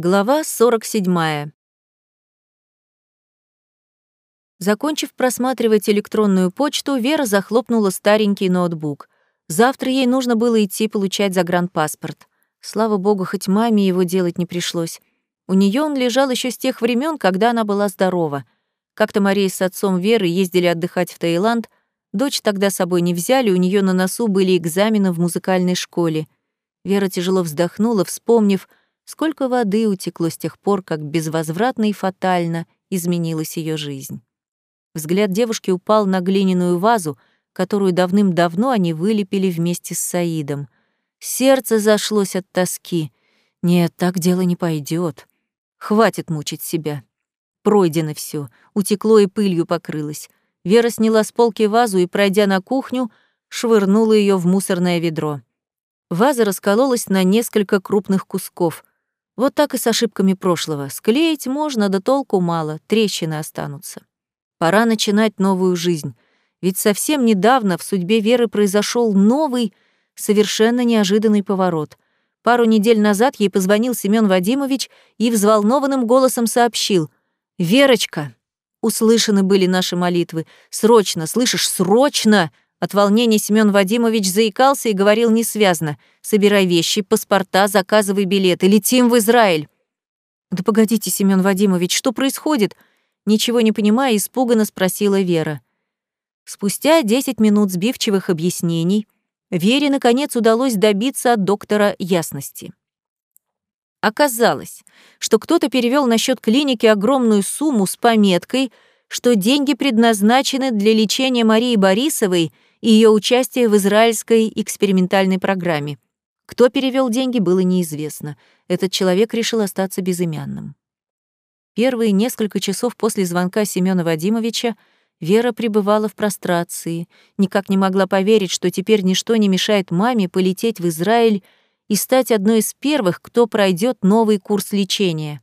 Глава 47. Закончив просматривать электронную почту, Вера захлопнула старенький ноутбук. Завтра ей нужно было идти получать загранпаспорт. Слава богу, хоть маме его делать не пришлось. У нее он лежал еще с тех времен, когда она была здорова. Как-то Мария с отцом Веры ездили отдыхать в Таиланд. Дочь тогда с собой не взяли, у нее на носу были экзамены в музыкальной школе. Вера тяжело вздохнула, вспомнив, Сколько воды утекло с тех пор, как безвозвратно и фатально изменилась ее жизнь. Взгляд девушки упал на глиняную вазу, которую давным-давно они вылепили вместе с Саидом. Сердце зашлось от тоски. Нет, так дело не пойдет. Хватит мучить себя. Пройдено все, утекло и пылью покрылось. Вера сняла с полки вазу и, пройдя на кухню, швырнула ее в мусорное ведро. Ваза раскололась на несколько крупных кусков. Вот так и с ошибками прошлого. Склеить можно, да толку мало, трещины останутся. Пора начинать новую жизнь. Ведь совсем недавно в судьбе Веры произошел новый, совершенно неожиданный поворот. Пару недель назад ей позвонил Семён Вадимович и взволнованным голосом сообщил. «Верочка!» Услышаны были наши молитвы. «Срочно, слышишь, срочно!» От волнения Семён Вадимович заикался и говорил несвязно. «Собирай вещи, паспорта, заказывай билеты, летим в Израиль». «Да погодите, Семён Вадимович, что происходит?» Ничего не понимая, испуганно спросила Вера. Спустя 10 минут сбивчивых объяснений Вере, наконец, удалось добиться от доктора ясности. Оказалось, что кто-то перевел на счет клиники огромную сумму с пометкой, что деньги предназначены для лечения Марии Борисовой — и ее участие в израильской экспериментальной программе. Кто перевел деньги, было неизвестно. Этот человек решил остаться безымянным. Первые несколько часов после звонка Семёна Вадимовича Вера пребывала в прострации, никак не могла поверить, что теперь ничто не мешает маме полететь в Израиль и стать одной из первых, кто пройдет новый курс лечения.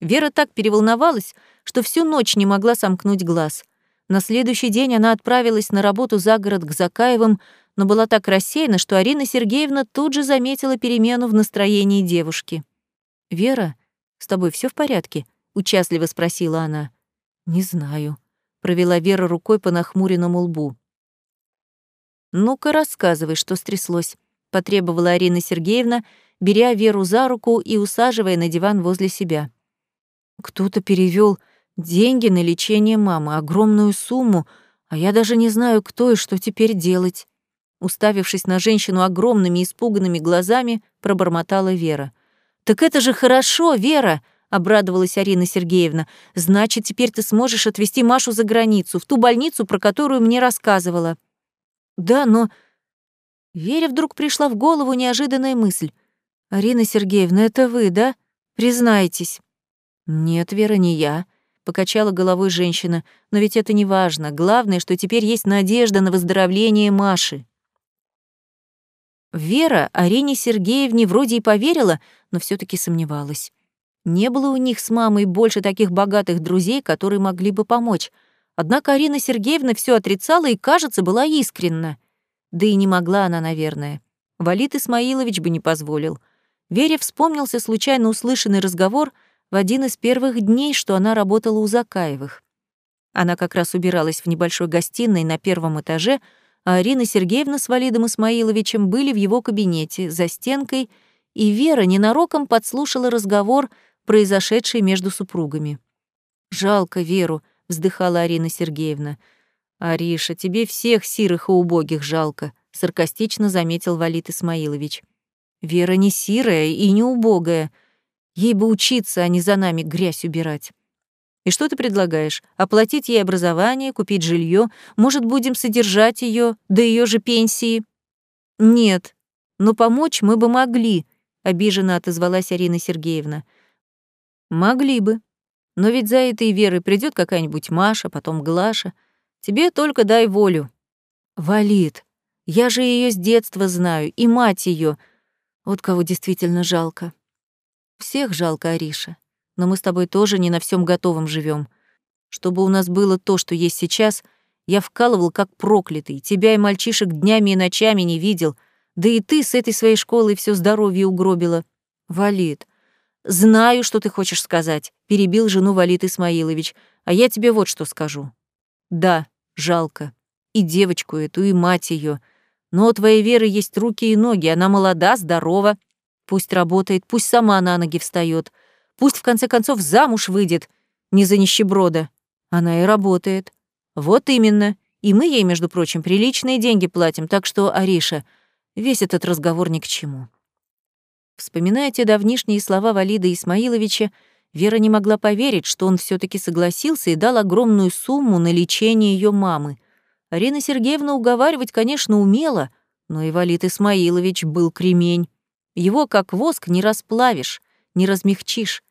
Вера так переволновалась, что всю ночь не могла сомкнуть глаз — на следующий день она отправилась на работу за город к Закаевым, но была так рассеяна, что Арина Сергеевна тут же заметила перемену в настроении девушки. «Вера, с тобой все в порядке?» — участливо спросила она. «Не знаю», — провела Вера рукой по нахмуренному лбу. «Ну-ка, рассказывай, что стряслось», — потребовала Арина Сергеевна, беря Веру за руку и усаживая на диван возле себя. «Кто-то перевел Деньги на лечение мамы, огромную сумму, а я даже не знаю, кто и что теперь делать. Уставившись на женщину огромными испуганными глазами, пробормотала Вера. «Так это же хорошо, Вера!» — обрадовалась Арина Сергеевна. «Значит, теперь ты сможешь отвезти Машу за границу, в ту больницу, про которую мне рассказывала». «Да, но...» Вере вдруг пришла в голову неожиданная мысль. «Арина Сергеевна, это вы, да? Признайтесь». «Нет, Вера, не я покачала головой женщина. Но ведь это не важно. Главное, что теперь есть надежда на выздоровление Маши. Вера Арине Сергеевне вроде и поверила, но все таки сомневалась. Не было у них с мамой больше таких богатых друзей, которые могли бы помочь. Однако Арина Сергеевна все отрицала и, кажется, была искренна. Да и не могла она, наверное. Валит Исмаилович бы не позволил. Вере вспомнился случайно услышанный разговор — в один из первых дней, что она работала у Закаевых. Она как раз убиралась в небольшой гостиной на первом этаже, а Арина Сергеевна с Валидом Исмаиловичем были в его кабинете, за стенкой, и Вера ненароком подслушала разговор, произошедший между супругами. «Жалко Веру», — вздыхала Арина Сергеевна. «Ариша, тебе всех сирых и убогих жалко», — саркастично заметил Валид Исмаилович. «Вера не сирая и не убогая», Ей бы учиться, а не за нами грязь убирать. И что ты предлагаешь? Оплатить ей образование, купить жилье? Может, будем содержать ее до ее же пенсии? Нет, но помочь мы бы могли, обиженно отозвалась Арина Сергеевна. Могли бы. Но ведь за этой Верой придет какая-нибудь Маша, потом Глаша. Тебе только дай волю. Валит. Я же ее с детства знаю, и мать ее. Вот кого действительно жалко. Всех жалко, Ариша. Но мы с тобой тоже не на всем готовом живем. Чтобы у нас было то, что есть сейчас, я вкалывал как проклятый, тебя и мальчишек днями и ночами не видел, да и ты с этой своей школой все здоровье угробила. Валит, знаю, что ты хочешь сказать», — перебил жену Валит Исмаилович. «А я тебе вот что скажу. Да, жалко. И девочку эту, и мать ее. Но у твоей Веры есть руки и ноги, она молода, здорова. Пусть работает, пусть сама на ноги встает, пусть в конце концов замуж выйдет, не за нищеброда. Она и работает. Вот именно. И мы ей, между прочим, приличные деньги платим, так что, Ариша, весь этот разговор ни к чему. Вспоминая те давнишние слова Валида Исмаиловича, Вера не могла поверить, что он все таки согласился и дал огромную сумму на лечение ее мамы. Арина Сергеевна уговаривать, конечно, умела, но и Валид Исмаилович был кремень. Его, как воск, не расплавишь, не размягчишь.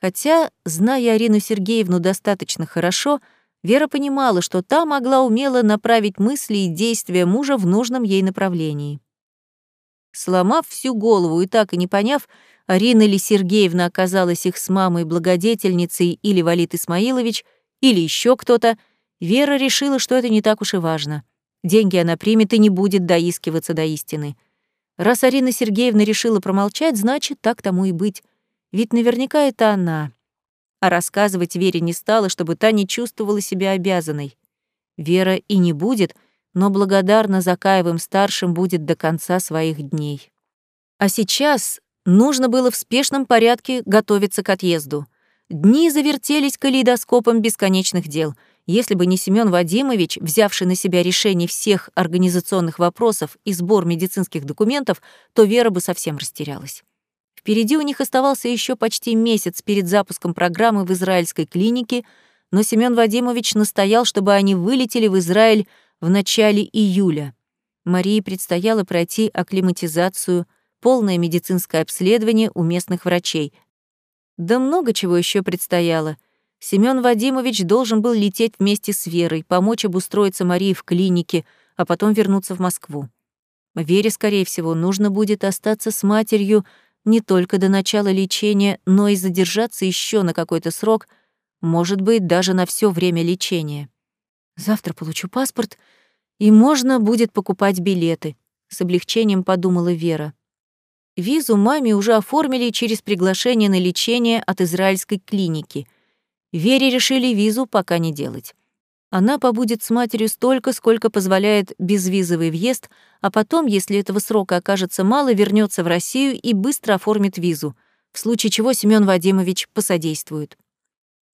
Хотя, зная Арину Сергеевну достаточно хорошо, Вера понимала, что та могла умело направить мысли и действия мужа в нужном ей направлении. Сломав всю голову и так и не поняв, Арина ли Сергеевна оказалась их с мамой благодетельницей или Валит Исмаилович, или еще кто-то, Вера решила, что это не так уж и важно. Деньги она примет и не будет доискиваться до истины. Раз Арина Сергеевна решила промолчать, значит, так тому и быть. Ведь наверняка это она. А рассказывать Вере не стала, чтобы та не чувствовала себя обязанной. Вера и не будет, но благодарна Закаевым-старшим будет до конца своих дней. А сейчас нужно было в спешном порядке готовиться к отъезду. Дни завертелись калейдоскопом бесконечных дел — если бы не Семён Вадимович, взявший на себя решение всех организационных вопросов и сбор медицинских документов, то Вера бы совсем растерялась. Впереди у них оставался еще почти месяц перед запуском программы в израильской клинике, но Семён Вадимович настоял, чтобы они вылетели в Израиль в начале июля. Марии предстояло пройти акклиматизацию, полное медицинское обследование у местных врачей. Да много чего еще предстояло — Семён Вадимович должен был лететь вместе с Верой, помочь обустроиться Марии в клинике, а потом вернуться в Москву. Вере, скорее всего, нужно будет остаться с матерью не только до начала лечения, но и задержаться еще на какой-то срок, может быть, даже на все время лечения. Завтра получу паспорт, и можно будет покупать билеты, с облегчением подумала Вера. Визу маме уже оформили через приглашение на лечение от израильской клиники — Вере решили визу пока не делать. Она побудет с матерью столько, сколько позволяет безвизовый въезд, а потом, если этого срока окажется мало, вернется в Россию и быстро оформит визу, в случае чего Семён Вадимович посодействует.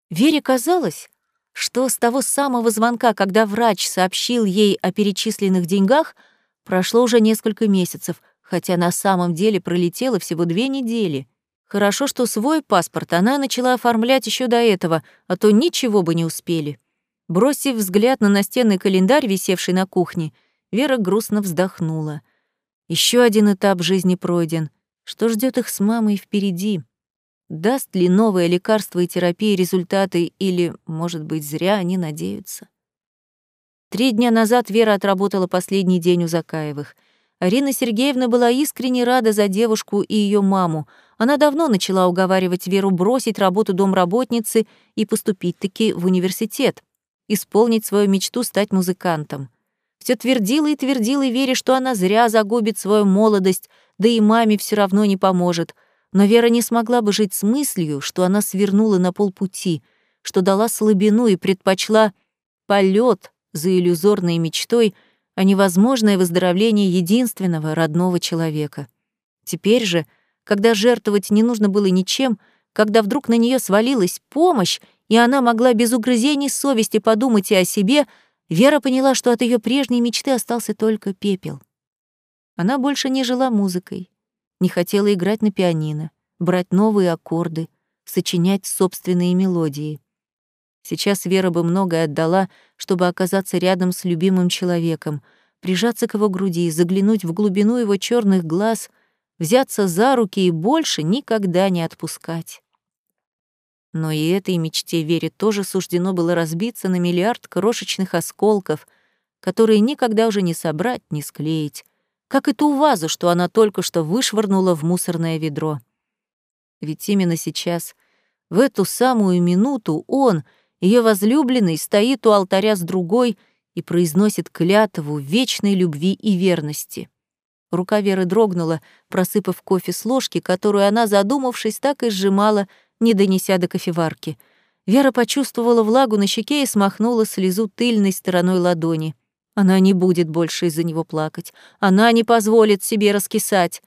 Вере казалось, что с того самого звонка, когда врач сообщил ей о перечисленных деньгах, прошло уже несколько месяцев, хотя на самом деле пролетело всего две недели — Хорошо, что свой паспорт она начала оформлять еще до этого, а то ничего бы не успели. Бросив взгляд на настенный календарь, висевший на кухне, Вера грустно вздохнула. Еще один этап жизни пройден. Что ждет их с мамой впереди? Даст ли новое лекарство и терапия результаты или, может быть, зря они надеются? Три дня назад Вера отработала последний день у Закаевых. Арина Сергеевна была искренне рада за девушку и ее маму — она давно начала уговаривать Веру бросить работу домработницы и поступить-таки в университет, исполнить свою мечту стать музыкантом. Все твердила и твердила Вере, что она зря загубит свою молодость, да и маме все равно не поможет. Но Вера не смогла бы жить с мыслью, что она свернула на полпути, что дала слабину и предпочла полет за иллюзорной мечтой, а невозможное выздоровление единственного родного человека. Теперь же — когда жертвовать не нужно было ничем, когда вдруг на нее свалилась помощь, и она могла без угрызений совести подумать и о себе, Вера поняла, что от ее прежней мечты остался только пепел. Она больше не жила музыкой, не хотела играть на пианино, брать новые аккорды, сочинять собственные мелодии. Сейчас Вера бы многое отдала, чтобы оказаться рядом с любимым человеком, прижаться к его груди, заглянуть в глубину его черных глаз взяться за руки и больше никогда не отпускать. Но и этой мечте Вере тоже суждено было разбиться на миллиард крошечных осколков, которые никогда уже не собрать, не склеить, как и ту вазу, что она только что вышвырнула в мусорное ведро. Ведь именно сейчас, в эту самую минуту, он, ее возлюбленный, стоит у алтаря с другой и произносит клятву вечной любви и верности. Рука Веры дрогнула, просыпав кофе с ложки, которую она, задумавшись, так и сжимала, не донеся до кофеварки. Вера почувствовала влагу на щеке и смахнула слезу тыльной стороной ладони. Она не будет больше из-за него плакать. Она не позволит себе раскисать.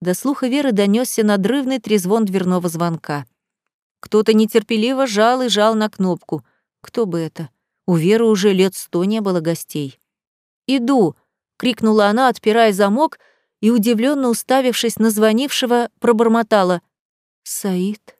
До слуха Веры донесся надрывный трезвон дверного звонка. Кто-то нетерпеливо жал и жал на кнопку. Кто бы это? У Веры уже лет сто не было гостей. «Иду!» — крикнула она, отпирая замок, и, удивленно уставившись на звонившего, пробормотала. «Саид?»